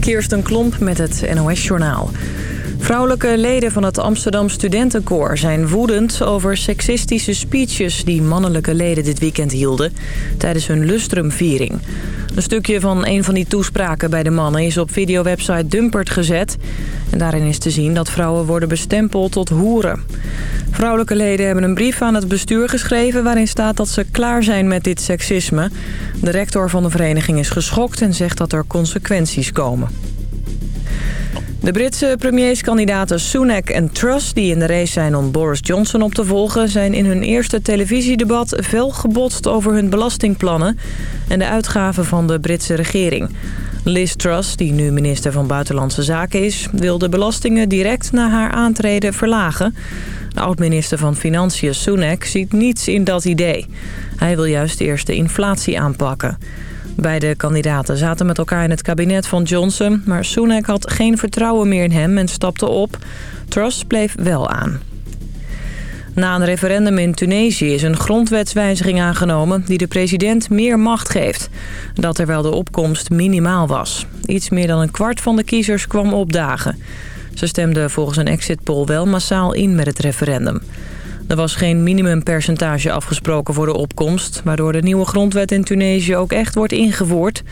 Kirsten Klomp met het NOS-journaal. Vrouwelijke leden van het Amsterdam Studentenkoor zijn woedend over seksistische speeches die mannelijke leden dit weekend hielden tijdens hun lustrumviering. Een stukje van een van die toespraken bij de mannen is op videowebsite Dumpert gezet. En daarin is te zien dat vrouwen worden bestempeld tot hoeren. Vrouwelijke leden hebben een brief aan het bestuur geschreven... waarin staat dat ze klaar zijn met dit seksisme. De rector van de vereniging is geschokt en zegt dat er consequenties komen. De Britse premierskandidaten Sunak en Truss, die in de race zijn om Boris Johnson op te volgen... zijn in hun eerste televisiedebat fel gebotst over hun belastingplannen... en de uitgaven van de Britse regering. Liz Truss, die nu minister van Buitenlandse Zaken is... wil de belastingen direct na haar aantreden verlagen. De oud-minister van Financiën Sunak ziet niets in dat idee. Hij wil juist eerst de inflatie aanpakken. Beide kandidaten zaten met elkaar in het kabinet van Johnson... maar Sunak had geen vertrouwen meer in hem en stapte op. Truss bleef wel aan. Na een referendum in Tunesië is een grondwetswijziging aangenomen... die de president meer macht geeft. Dat terwijl de opkomst minimaal was. Iets meer dan een kwart van de kiezers kwam opdagen. Ze stemden volgens een exit poll wel massaal in met het referendum. Er was geen minimumpercentage afgesproken voor de opkomst... waardoor de nieuwe grondwet in Tunesië ook echt wordt ingevoerd.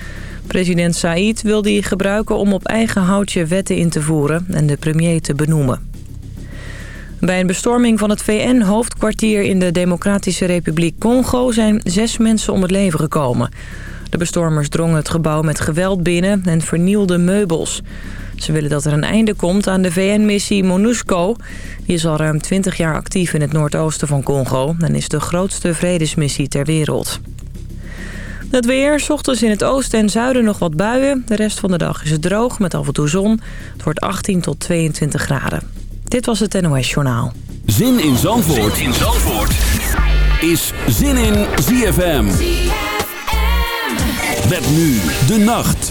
President Said wil die gebruiken om op eigen houtje wetten in te voeren... en de premier te benoemen. Bij een bestorming van het VN-hoofdkwartier in de Democratische Republiek Congo... zijn zes mensen om het leven gekomen. De bestormers drongen het gebouw met geweld binnen en vernielden meubels. Ze willen dat er een einde komt aan de VN-missie MONUSCO. Die is al ruim 20 jaar actief in het noordoosten van Congo... en is de grootste vredesmissie ter wereld. Het weer, ochtends in het oosten en zuiden nog wat buien. De rest van de dag is het droog met af en toe zon. Het wordt 18 tot 22 graden. Dit was het NOS Journaal. Zin in Zandvoort, zin in Zandvoort. is Zin in ZFM. ZFM. Met nu de nacht.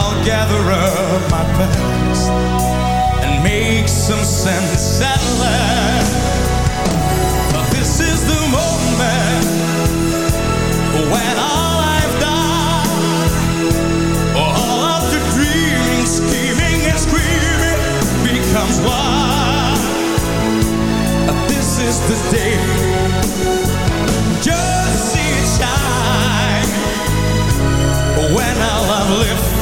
gather up my past and make some sense at last. But This is the moment when all I've done, all of the dreaming, scheming, and screaming becomes one. This is the day. Just see it shine when all I've lived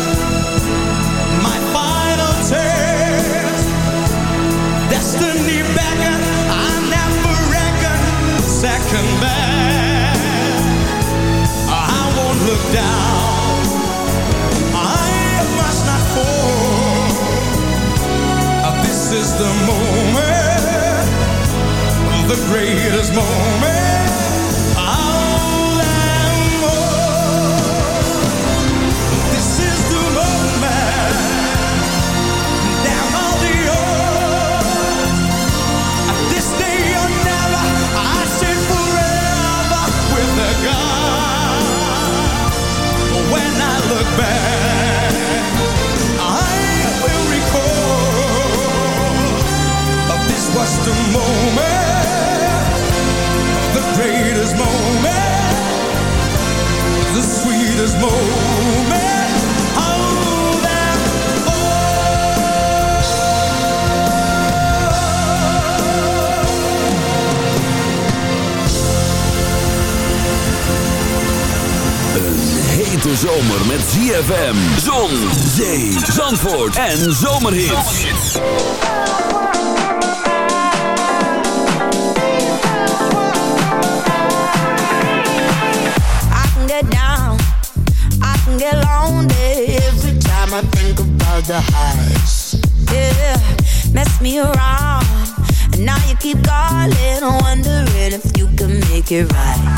ZFM, zon, zee, zandvoort en zomerhits. I can get down, I can get lonely every time I think about the highs. Yeah, mess me around, and now you keep calling, wondering if you can make it right.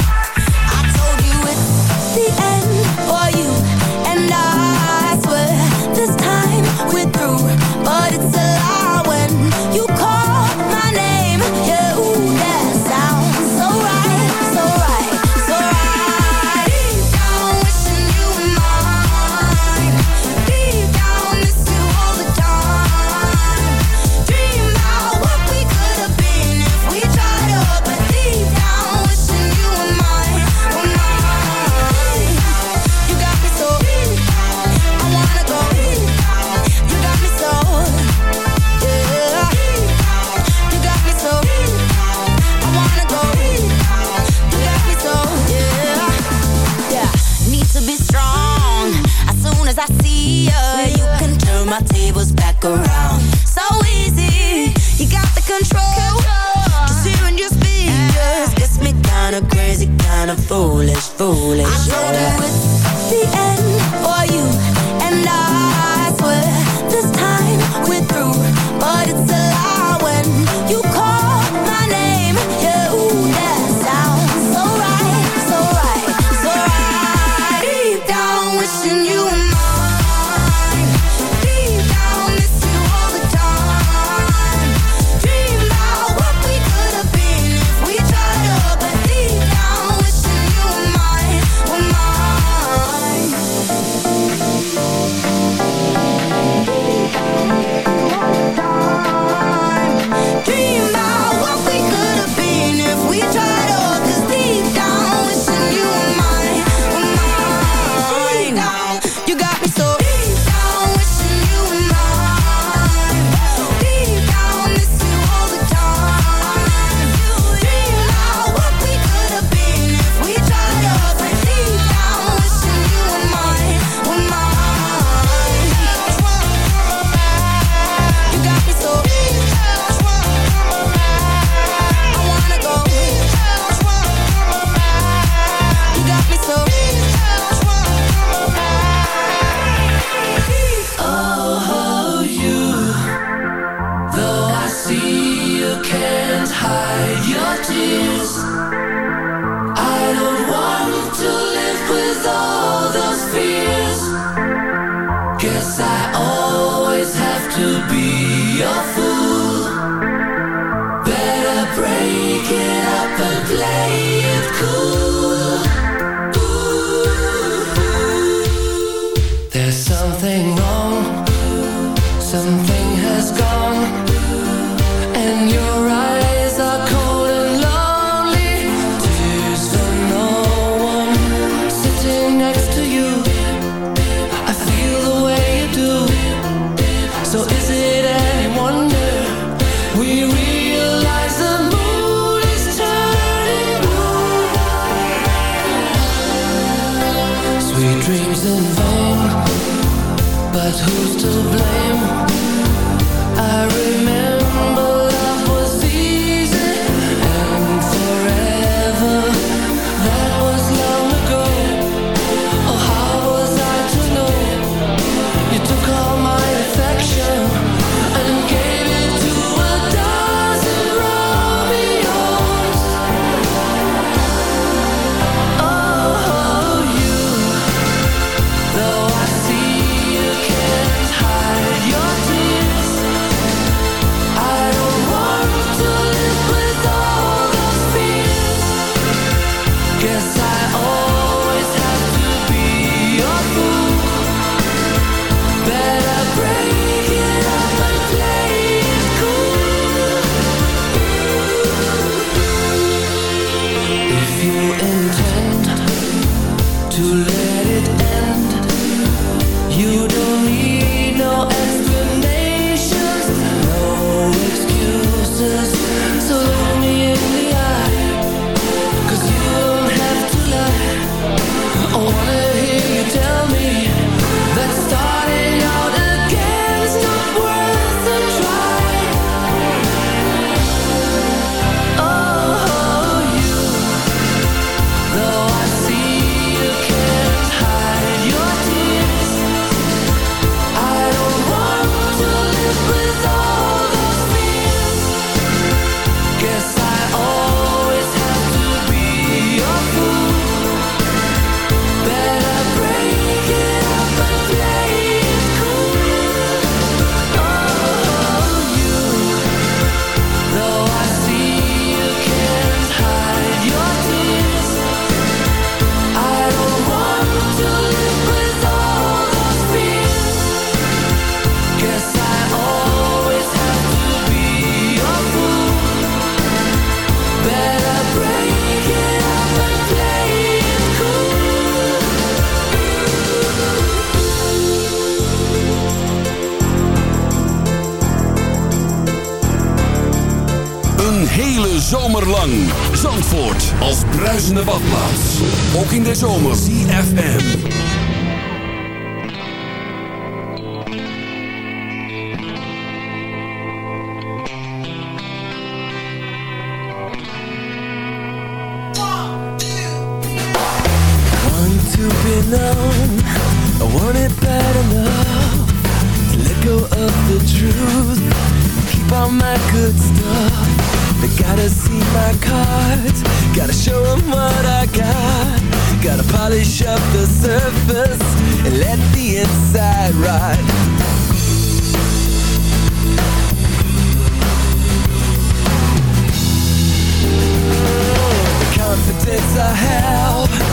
Truth. Keep all my good stuff. They gotta see my cards Gotta show them what I got Gotta polish up the surface And let the inside ride The confidence I have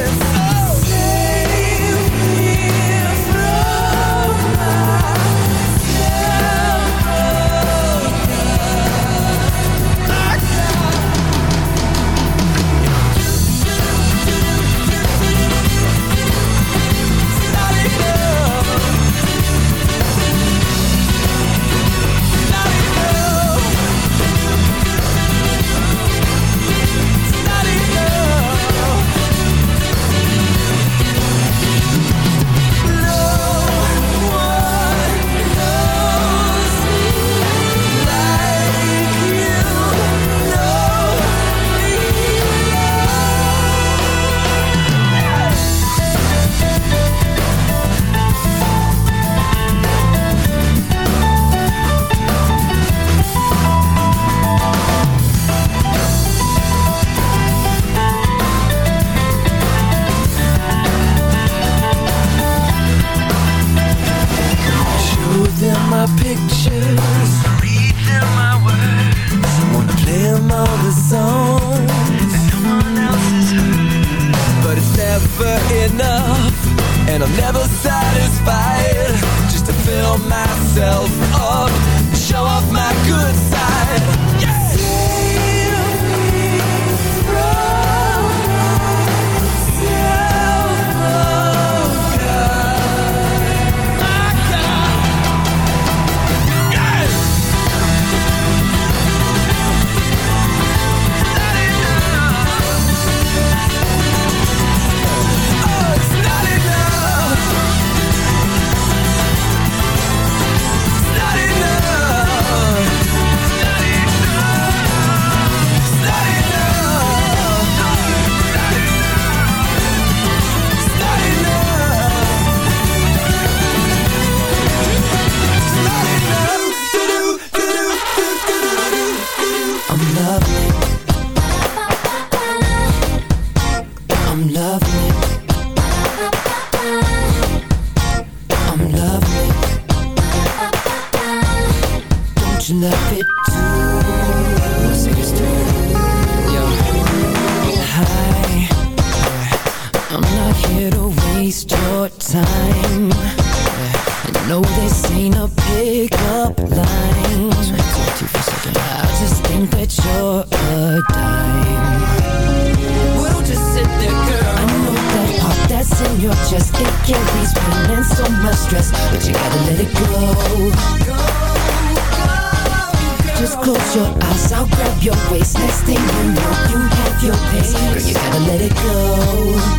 close your eyes, I'll grab your waist. Next thing you know, you have your pace. Girl, you gotta let it go.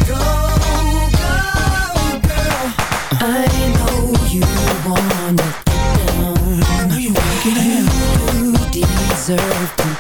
Go, go, girl. I know you wanna get down. I you wanna get. You deserve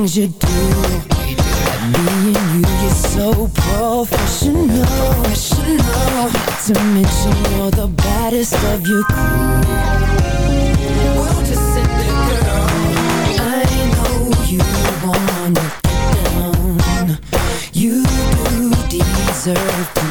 things you do. Being you, you're so professional, professional. Not to mention you're the baddest of your crew We'll just girl. I know you wanna down. You deserve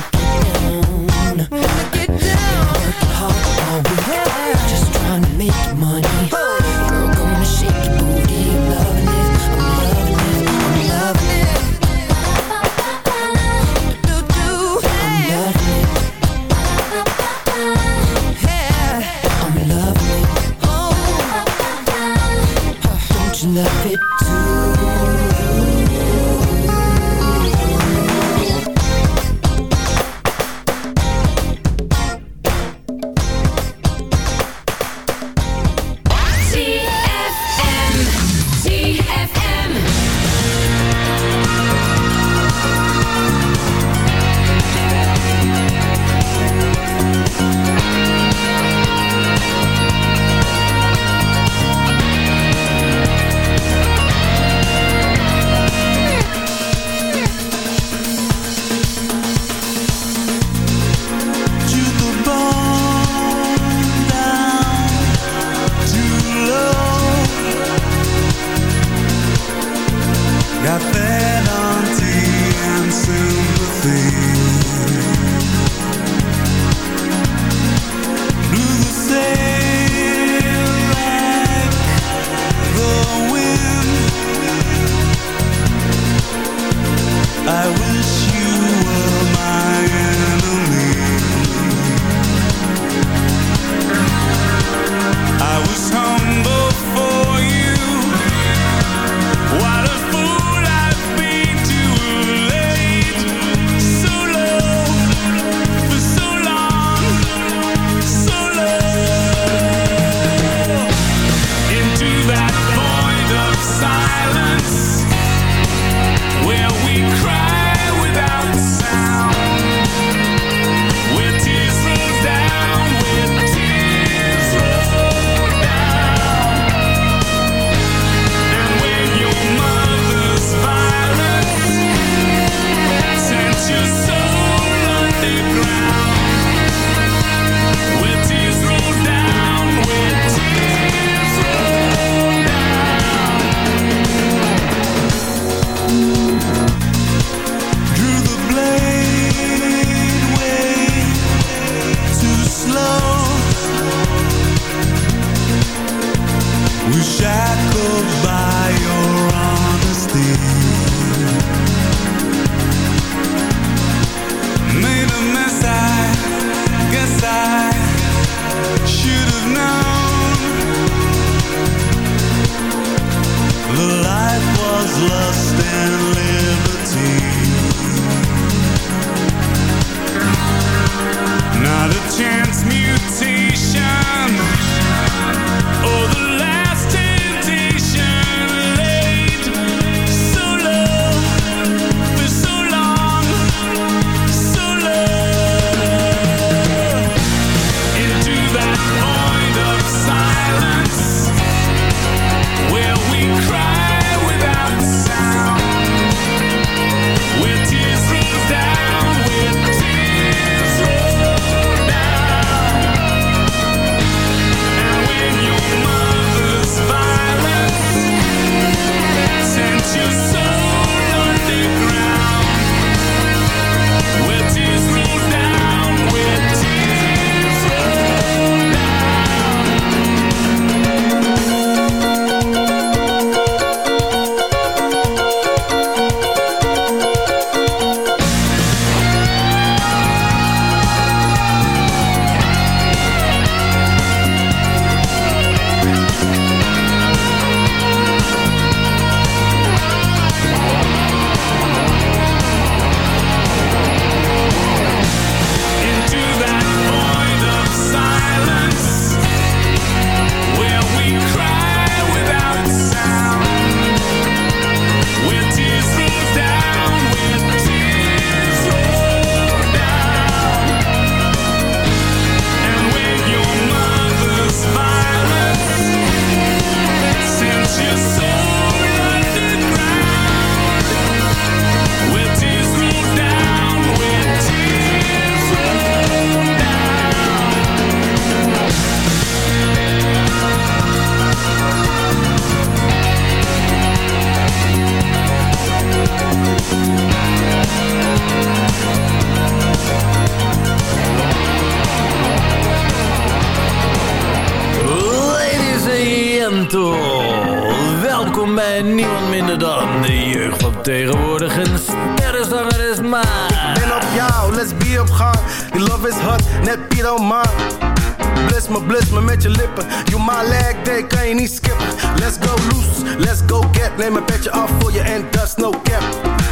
Bless me, bless me met je lippen. You my leg day, kan je niet skippen. Let's go loose, let's go get. Neem een petje af voor je en that's no cap.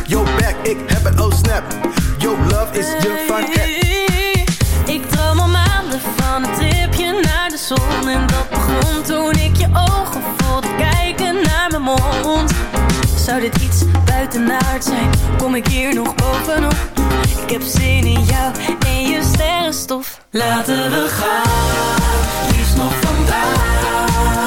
Yo back, ik heb het oh snap. Yo love is je van Ik droom al maanden van een tripje naar de zon. En dat begon toen ik je ogen voelde kijken naar mijn mond. Zou dit iets buitenaard zijn? Kom ik hier nog bovenop? Ik heb zin in jou, en je sterrenstof. Laten we gaan, liefst nog vandaag.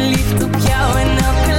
verliefd op jou en elke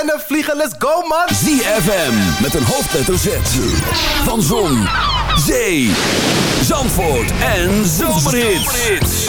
rennen, vliegen, let's go man! ZFM met een hoofdletter Z. Van Zon, Zee, Zandvoort en Zomerhits.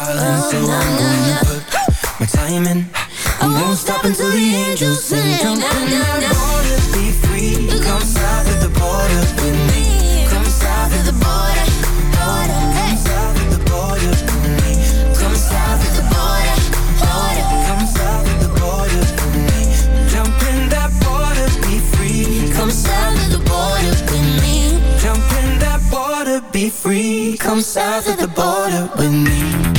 darling. So I'm gonna put my time in. I won't stop until the angels sing. Jump in that water, be free. Come south of the border with me. Come south of the border, border. Come south of the border with me. Come south of the border, border. Come south of the border with me. Jump in that be free. Come south of the border with me. Jump in that water, be free. Come south of the border with me.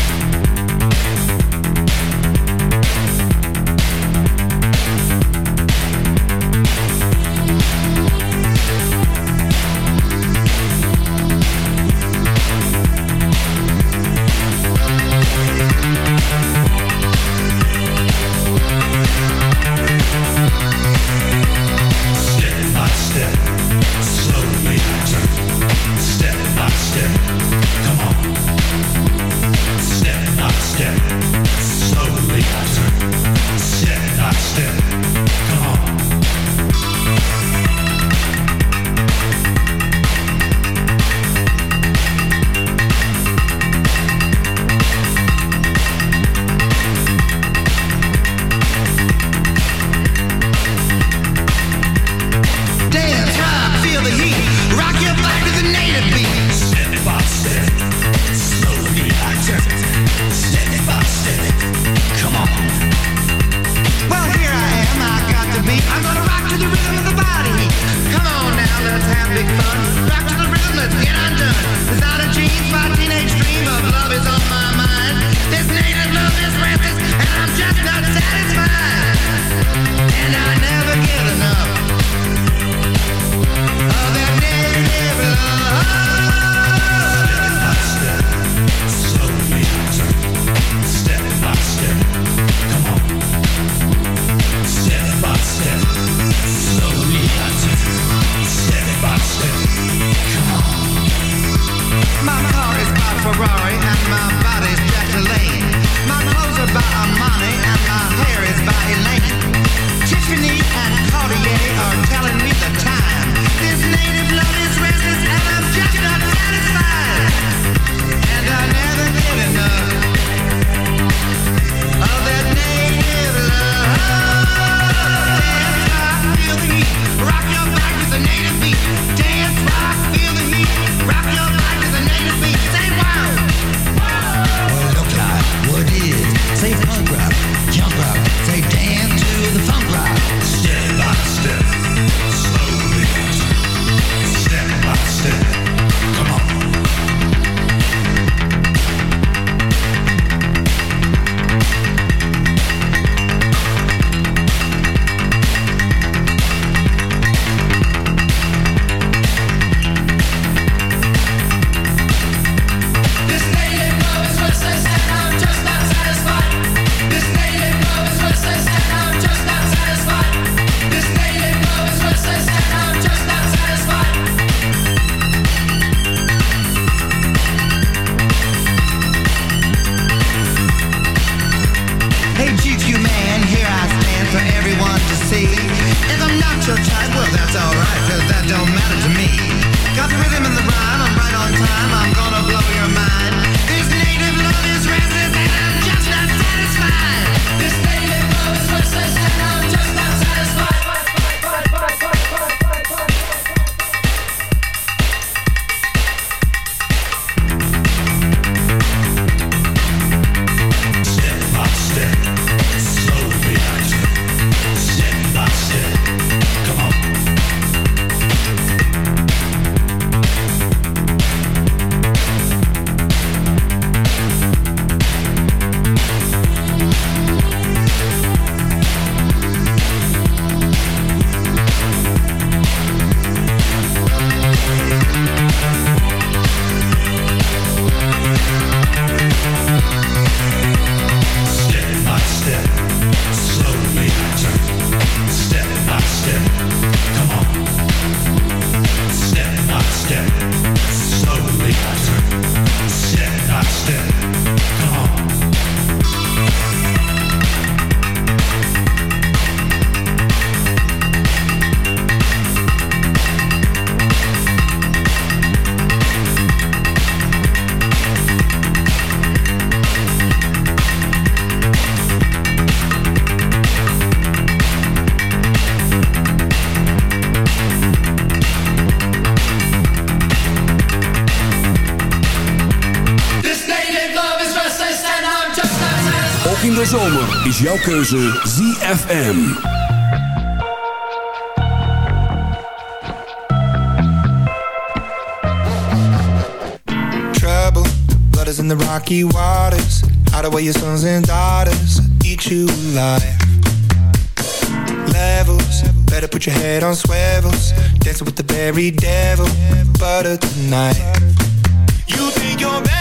jouw keuze ZFM. Trouble, blood is in the rocky waters. Hide away your sons and daughters, eat you alive. Levels, better put your head on swivels. Dancing with the very devil, butter tonight. You think you're better?